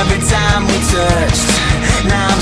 every time we touched. Now